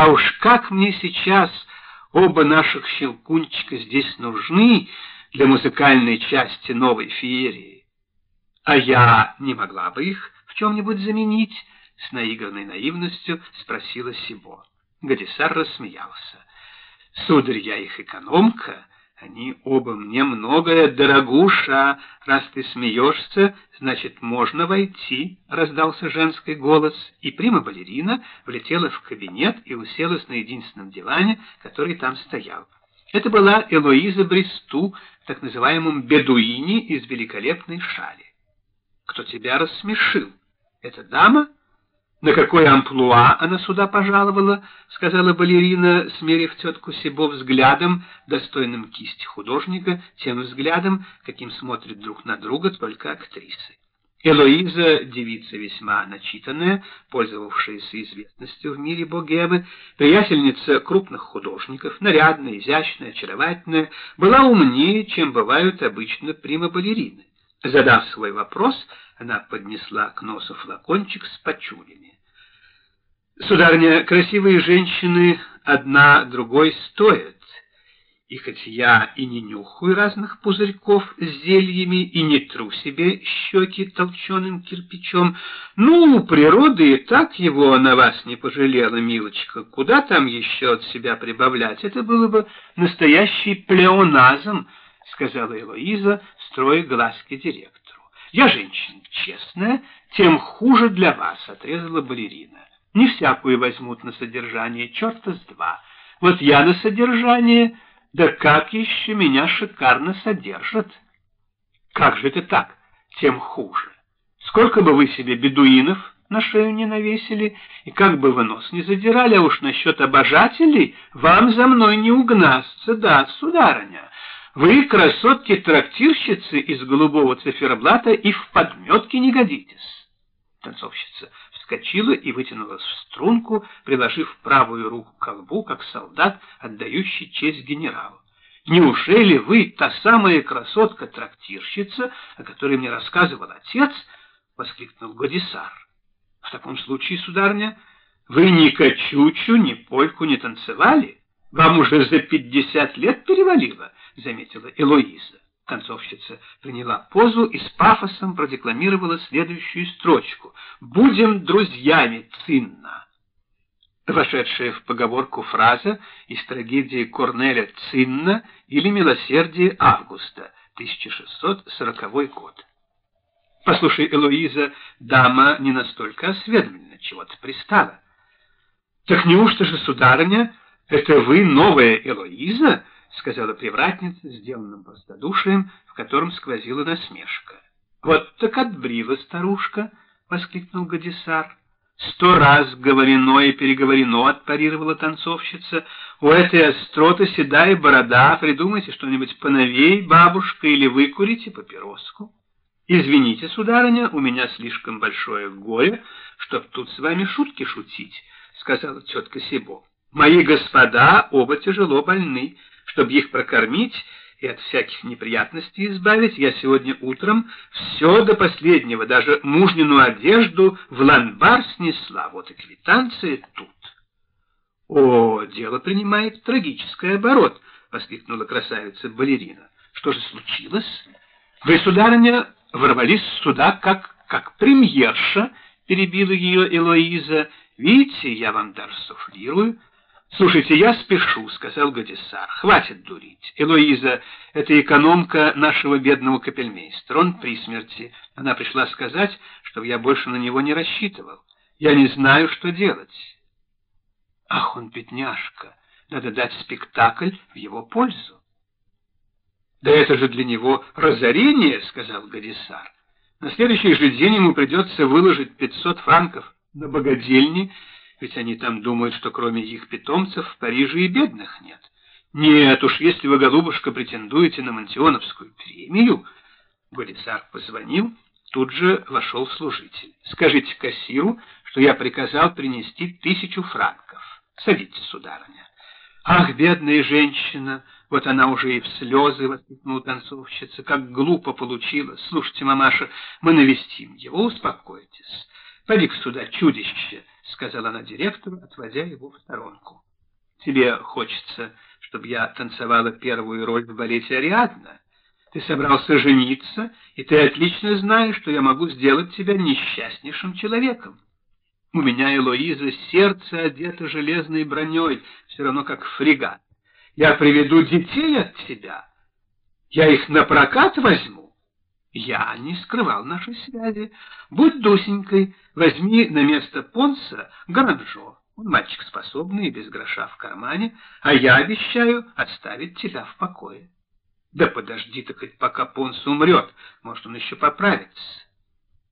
А уж как мне сейчас оба наших щелкунчика здесь нужны для музыкальной части новой феерии. А я не могла бы их в чем-нибудь заменить? С наигранной наивностью спросила Сибо. Гадисар рассмеялся. Сударь, я их экономка, они оба мне многое, дорогуша. Раз ты смеешься, значит, можно войти, — раздался женский голос, и прима-балерина влетела в кабинет и уселась на единственном диване, который там стоял. Это была Элоиза Бресту, так называемом бедуине из великолепной шали. Кто тебя рассмешил? Эта дама? «На какое амплуа она сюда пожаловала?» — сказала балерина, смерив тетку Себо взглядом, достойным кисти художника, тем взглядом, каким смотрят друг на друга только актрисы. Элоиза, девица весьма начитанная, пользовавшаяся известностью в мире богемы, приятельница крупных художников, нарядная, изящная, очаровательная, была умнее, чем бывают обычно прима-балерины. Задав свой вопрос, она поднесла к носу флакончик с почулями. «Сударыня, красивые женщины одна другой стоят, и хоть я и не нюхаю разных пузырьков с зельями и не тру себе щеки толченым кирпичом, ну, природа и так его на вас не пожалела, милочка, куда там еще от себя прибавлять? Это было бы настоящий плеоназм, — сказала Элоиза, строя глазки директору. — Я женщина честная, тем хуже для вас, — отрезала балерина. Не всякую возьмут на содержание, черта с два. Вот я на содержание, да как еще меня шикарно содержат. Как же это так, тем хуже. Сколько бы вы себе бедуинов на шею не навесили, и как бы вы нос не задирали, а уж насчет обожателей вам за мной не угнаться, да, сударыня. Вы, красотки-трактирщицы из голубого циферблата, и в подметке не годитесь. Танцовщица вскочила и вытянулась в струнку, приложив правую руку к колбу, как солдат, отдающий честь генералу. «Неужели вы та самая красотка-трактирщица, о которой мне рассказывал отец?» — воскликнул Годисар. «В таком случае, сударня, вы ни качучу, ни польку не танцевали? Вам уже за пятьдесят лет перевалило?» — заметила Элоиза. Танцовщица приняла позу и с пафосом продекламировала следующую строчку «Будем друзьями, Цинна». Вошедшая в поговорку фраза из трагедии Корнеля «Цинна» или «Милосердие Августа», 1640 год. «Послушай, Элоиза, дама не настолько осведомлена, чего-то пристала». «Так неужто же, сударыня, это вы новая Элоиза?» — сказала привратница, сделанным простодушием, в котором сквозила насмешка. — Вот так отбрила старушка! — воскликнул Гадисар. — Сто раз говорено и переговорено, — отпарировала танцовщица. — У этой остроты седая борода, придумайте что-нибудь поновей, бабушка, или выкурите папироску. — Извините, сударыня, у меня слишком большое горе, чтоб тут с вами шутки шутить, — сказала тетка Сибо. — Мои господа оба тяжело больны, — чтобы их прокормить и от всяких неприятностей избавить, я сегодня утром все до последнего, даже мужнину одежду в ланбар снесла. Вот и квитанция тут. — О, дело принимает трагический оборот, — воскликнула красавица-балерина. — Что же случилось? — Вы, сударыня, ворвались сюда как, как премьерша, — перебила ее Элоиза. — Видите, я вам даже суфлирую. «Слушайте, я спешу», — сказал Гадисар. «Хватит дурить. Элоиза — это экономка нашего бедного капельмейстера. Он при смерти. Она пришла сказать, чтобы я больше на него не рассчитывал. Я не знаю, что делать». «Ах, он бедняжка! Надо дать спектакль в его пользу». «Да это же для него разорение», — сказал Гадисар. «На следующий же день ему придется выложить пятьсот франков на богадельни, ведь они там думают, что кроме их питомцев в Париже и бедных нет. Нет уж, если вы, голубушка, претендуете на Монтионовскую премию... Голисар позвонил, тут же вошел служитель. Скажите кассиру, что я приказал принести тысячу франков. Садитесь, сударыня. Ах, бедная женщина! Вот она уже и в слезы воскликнула танцовщица. Как глупо получилось. Слушайте, мамаша, мы навестим его, успокойтесь. Поди-ка сюда, чудище, сказала она директору, отводя его в сторонку. Тебе хочется, чтобы я танцевала первую роль в балете Ариадна? Ты собрался жениться, и ты отлично знаешь, что я могу сделать тебя несчастнейшим человеком. У меня, Элоиза, сердце одето железной броней, все равно как фрегат. Я приведу детей от тебя. Я их на прокат возьму. Я не скрывал нашей связи. Будь дусенькой, возьми на место Понса Гранжо. Он мальчик способный и без гроша в кармане, а я обещаю оставить тебя в покое. Да подожди ты хоть пока Понс умрет, может, он еще поправится.